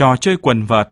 trò chơi quần vợt,